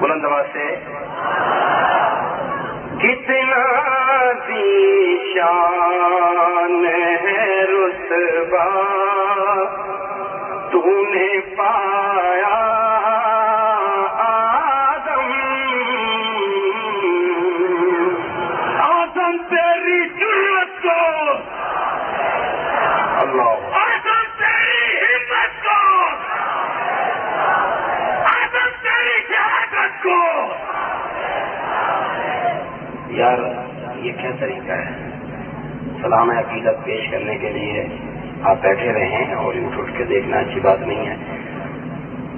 بلند آواز سے۔ کتنا شان ہے رتبہ تو نے پایا یار، یہ کیا طریقہ ہے؟ سلام عقیدت پیش کرنے کے لیے آپ بیٹھے رہے ہیں اور اٹھ اٹھ کے دیکھنا اچھی بات نہیں ہے۔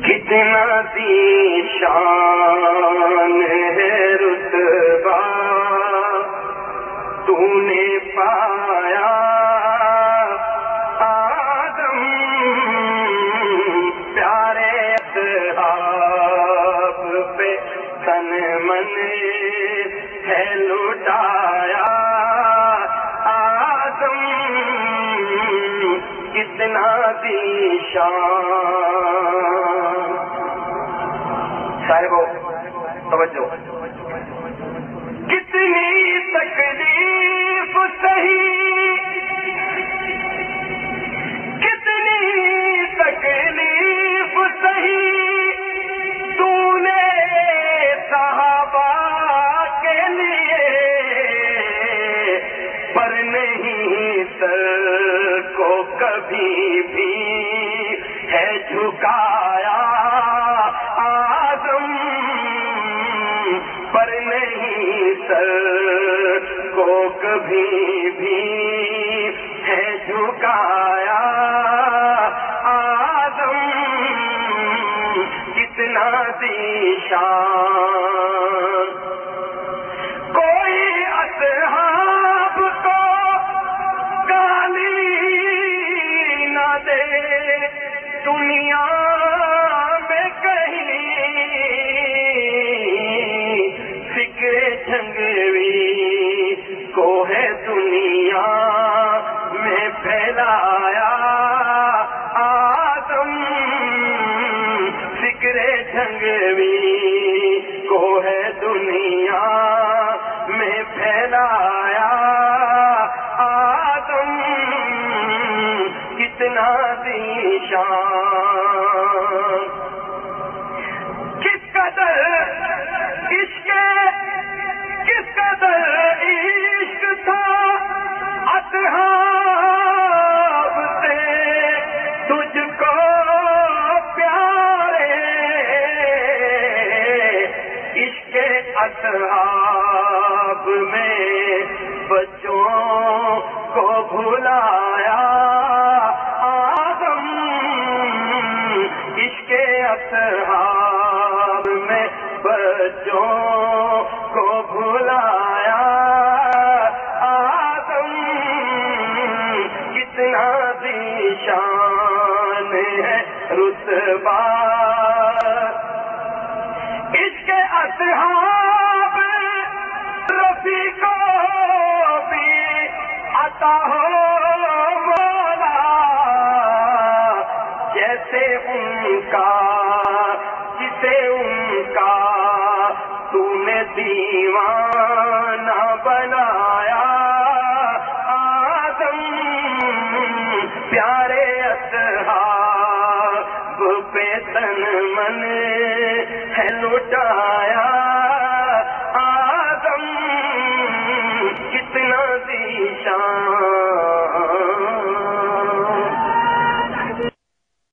کتنا دی شان ہے رتبہ تو نے پایا۔ آدم، پیارے اصحاب پہ تن من کتنا دی شان صاحب توجہ کتنی تکلیف سہی کتنی تکلیف سہی تو نے صحابہ کے لیے پر نہیں سر کو کبھی بھی ہے جھکایا آدم پر نہیں سر کو کبھی بھی ہے جھکایا آدم کتنا دیشان دنیا میں کہیں فکر جھنگوی کو ہے دنیا میں پھیلایا آدم فکر جھنگوی کو ہے کس قدر عشق، کس قدر عشق تھا؟ اصحاب سے تجھ کو پیارے، عشق اصحاب میں بچوں کو بھلایا آدم، کتنا دیشان ہے رتبہ۔ اس کے اصحاب رفیع کو بھی عطا ہو۔ تو نے دیوانہ بنایا آدم پیارے اصحاب پہ تن من ہے لٹایا